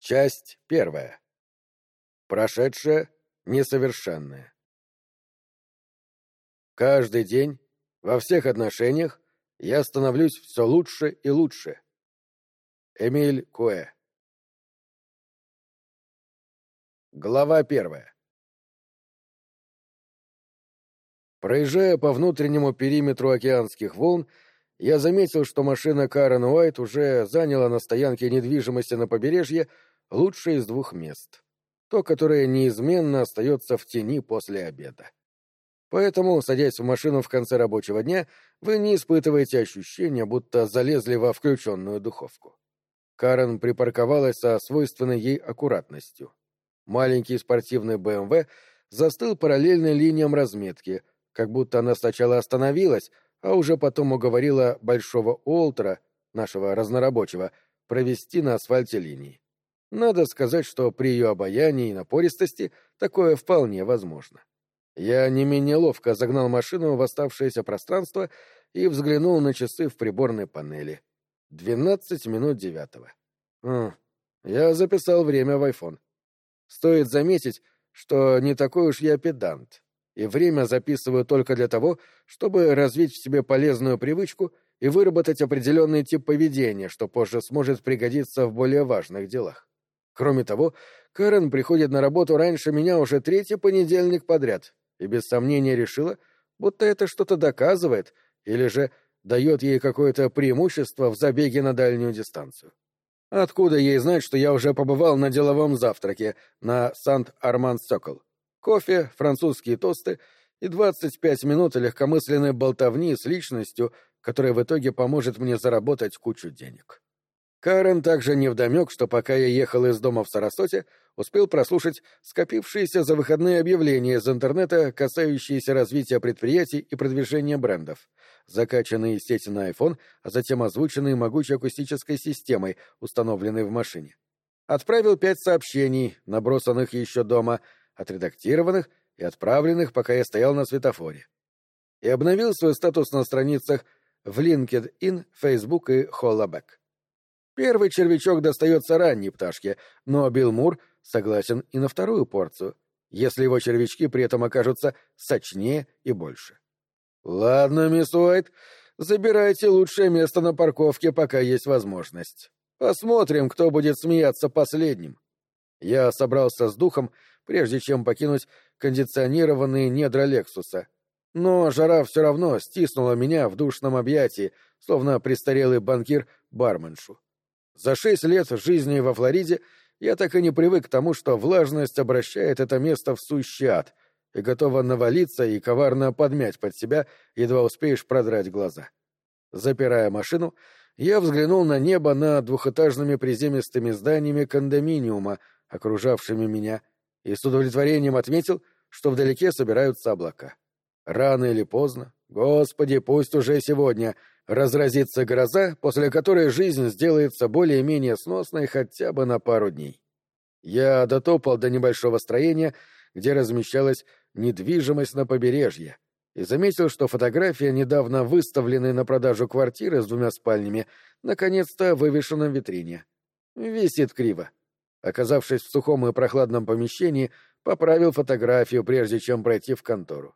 Часть первая. Прошедшее несовершенное. Каждый день, во всех отношениях, я становлюсь все лучше и лучше. Эмиль Куэ. Глава первая. Проезжая по внутреннему периметру океанских волн, я заметил, что машина Карен Уайт уже заняла на стоянке недвижимости на побережье лучшее из двух мест. То, которое неизменно остается в тени после обеда. Поэтому, садясь в машину в конце рабочего дня, вы не испытываете ощущения, будто залезли во включенную духовку. Карен припарковалась со свойственной ей аккуратностью. Маленький спортивный БМВ застыл параллельно линиям разметки, как будто она сначала остановилась, а уже потом уговорила Большого Олтера, нашего разнорабочего, провести на асфальте линии. Надо сказать, что при ее обаянии и напористости такое вполне возможно. Я не менее ловко загнал машину в оставшееся пространство и взглянул на часы в приборной панели. Двенадцать минут девятого. Хм, я записал время в iPhone. Стоит заметить, что не такой уж я педант, и время записываю только для того, чтобы развить в себе полезную привычку и выработать определенный тип поведения, что позже сможет пригодиться в более важных делах. Кроме того, Кэрен приходит на работу раньше меня уже третий понедельник подряд и без сомнения решила, будто это что-то доказывает или же дает ей какое-то преимущество в забеге на дальнюю дистанцию. Откуда ей знать, что я уже побывал на деловом завтраке на Сант-Арман-Сокол? Кофе, французские тосты и двадцать пять минут легкомысленной болтовни с личностью, которая в итоге поможет мне заработать кучу денег. Карен также невдомек, что пока я ехал из дома в Сарасоте, успел прослушать скопившиеся за выходные объявления из интернета, касающиеся развития предприятий и продвижения брендов, закачанные сети на iPhone, а затем озвученные могучей акустической системой, установленной в машине. Отправил пять сообщений, набросанных еще дома, отредактированных и отправленных, пока я стоял на светофоре. И обновил свой статус на страницах в LinkedIn, Facebook и Hollaback. Первый червячок достается ранней пташке, но Билл Мур согласен и на вторую порцию, если его червячки при этом окажутся сочнее и больше. «Ладно, мисс Уайт, забирайте лучшее место на парковке, пока есть возможность. Посмотрим, кто будет смеяться последним». Я собрался с духом, прежде чем покинуть кондиционированные недра Лексуса. Но жара все равно стиснула меня в душном объятии, словно престарелый банкир барменшу. За шесть лет жизни во Флориде я так и не привык к тому, что влажность обращает это место в сущий ад и готова навалиться и коварно подмять под себя, едва успеешь продрать глаза. Запирая машину, я взглянул на небо над двухэтажными приземистыми зданиями кондоминиума, окружавшими меня, и с удовлетворением отметил, что вдалеке собираются облака. Рано или поздно, господи, пусть уже сегодня, разразится гроза, после которой жизнь сделается более-менее сносной хотя бы на пару дней. Я дотопал до небольшого строения, где размещалась недвижимость на побережье, и заметил, что фотография недавно выставленной на продажу квартиры с двумя спальнями наконец-то вывешена в витрине. Висит криво. Оказавшись в сухом и прохладном помещении, поправил фотографию, прежде чем пройти в контору.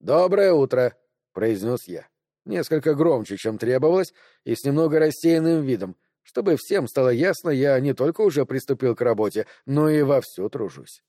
«Доброе утро», — произнес я несколько громче, чем требовалось, и с немного рассеянным видом, чтобы всем стало ясно, я не только уже приступил к работе, но и вовсю тружусь.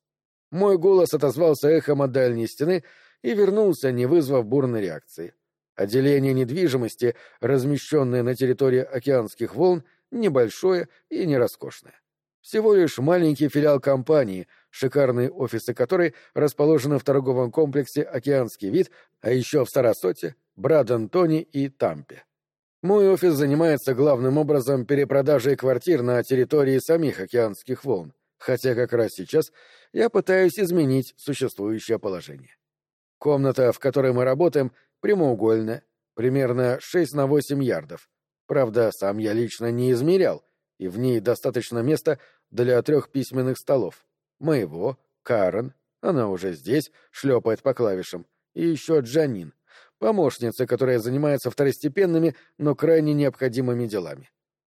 Мой голос отозвался эхом от дальней стены и вернулся, не вызвав бурной реакции. Отделение недвижимости, размещенное на территории океанских волн, небольшое и не роскошное. Всего лишь маленький филиал компании, шикарные офисы которой расположены в торговом комплексе «Океанский вид», а еще в Сарасоте, Брадон-Тони и Тампе. Мой офис занимается главным образом перепродажей квартир на территории самих океанских волн, хотя как раз сейчас я пытаюсь изменить существующее положение. Комната, в которой мы работаем, прямоугольная, примерно 6 на 8 ярдов. Правда, сам я лично не измерял, и в ней достаточно места для трех письменных столов. Моего, Карен, она уже здесь, шлепает по клавишам, и еще Джанин — помощница, которая занимается второстепенными, но крайне необходимыми делами.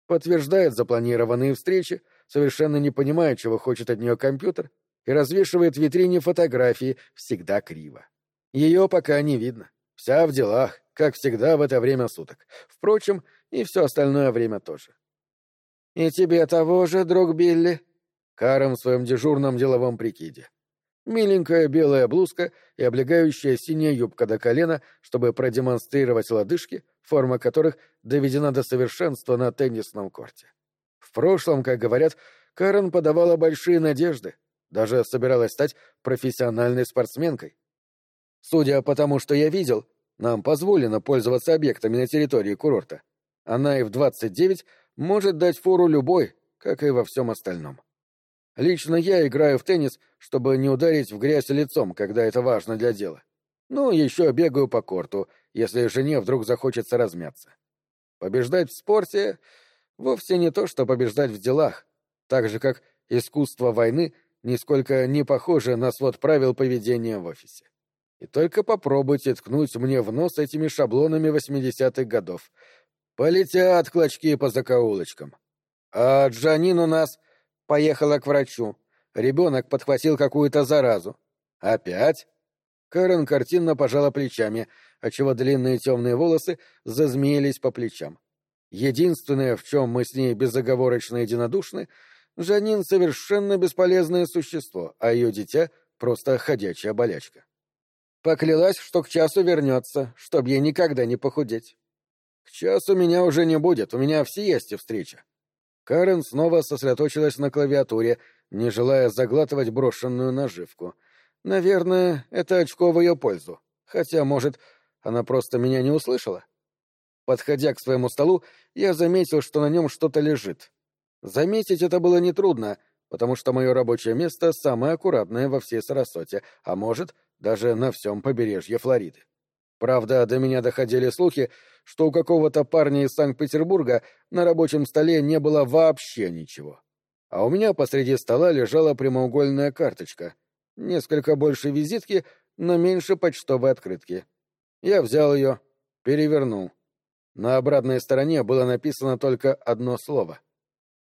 подтверждает запланированные встречи, совершенно не понимая, чего хочет от нее компьютер, и развешивает в витрине фотографии всегда криво. Ее пока не видно. Вся в делах, как всегда в это время суток. Впрочем, и все остальное время тоже. «И тебе того же, друг Билли?» Каром в своем дежурном деловом прикиде. Миленькая белая блузка и облегающая синяя юбка до колена, чтобы продемонстрировать лодыжки, форма которых доведена до совершенства на теннисном корте. В прошлом, как говорят, Карен подавала большие надежды, даже собиралась стать профессиональной спортсменкой. Судя по тому, что я видел, нам позволено пользоваться объектами на территории курорта. Она и в 29 может дать фору любой, как и во всем остальном. Лично я играю в теннис, чтобы не ударить в грязь лицом, когда это важно для дела. Ну, еще бегаю по корту, если жене вдруг захочется размяться. Побеждать в спорте вовсе не то, что побеждать в делах, так же, как искусство войны нисколько не похоже на свод правил поведения в офисе. И только попробуйте ткнуть мне в нос этими шаблонами восьмидесятых годов. Полетят клочки по закоулочкам. А Джанин у нас поехала к врачу. Ребенок подхватил какую-то заразу. Опять? Карен картинно пожала плечами, отчего длинные темные волосы зазмеились по плечам. Единственное, в чем мы с ней безоговорочно единодушны, Жанин совершенно бесполезное существо, а ее дитя — просто ходячая болячка. Поклялась, что к часу вернется, чтоб ей никогда не похудеть. К часу меня уже не будет, у меня все есть и встреча. Карен снова сосредоточилась на клавиатуре, не желая заглатывать брошенную наживку. Наверное, это очко в ее пользу. Хотя, может, она просто меня не услышала? Подходя к своему столу, я заметил, что на нем что-то лежит. Заметить это было нетрудно, потому что мое рабочее место самое аккуратное во всей Сарасоте, а может, даже на всем побережье Флориды. Правда, до меня доходили слухи, что у какого-то парня из Санкт-Петербурга на рабочем столе не было вообще ничего. А у меня посреди стола лежала прямоугольная карточка. Несколько больше визитки, но меньше почтовой открытки. Я взял ее, перевернул. На обратной стороне было написано только одно слово.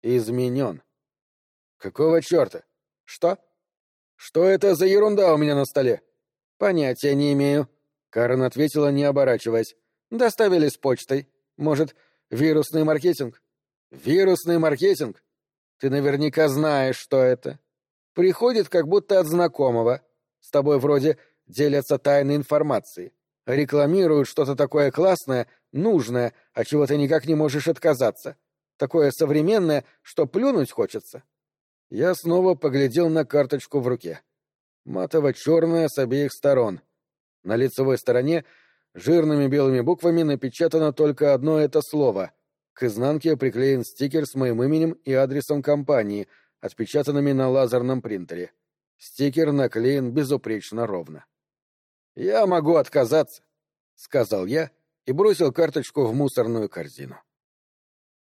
«Изменен». «Какого черта? Что?» «Что это за ерунда у меня на столе?» «Понятия не имею», — Карен ответила, не оборачиваясь. «Доставили с почтой. Может, вирусный маркетинг?» «Вирусный маркетинг? Ты наверняка знаешь, что это. Приходит как будто от знакомого. С тобой вроде делятся тайной информацией. Рекламируют что-то такое классное, нужное, от чего ты никак не можешь отказаться. Такое современное, что плюнуть хочется». Я снова поглядел на карточку в руке. — матово-черная с обеих сторон. На лицевой стороне жирными белыми буквами напечатано только одно это слово. К изнанке приклеен стикер с моим именем и адресом компании, отпечатанными на лазерном принтере. Стикер наклеен безупречно ровно. «Я могу отказаться», — сказал я и бросил карточку в мусорную корзину.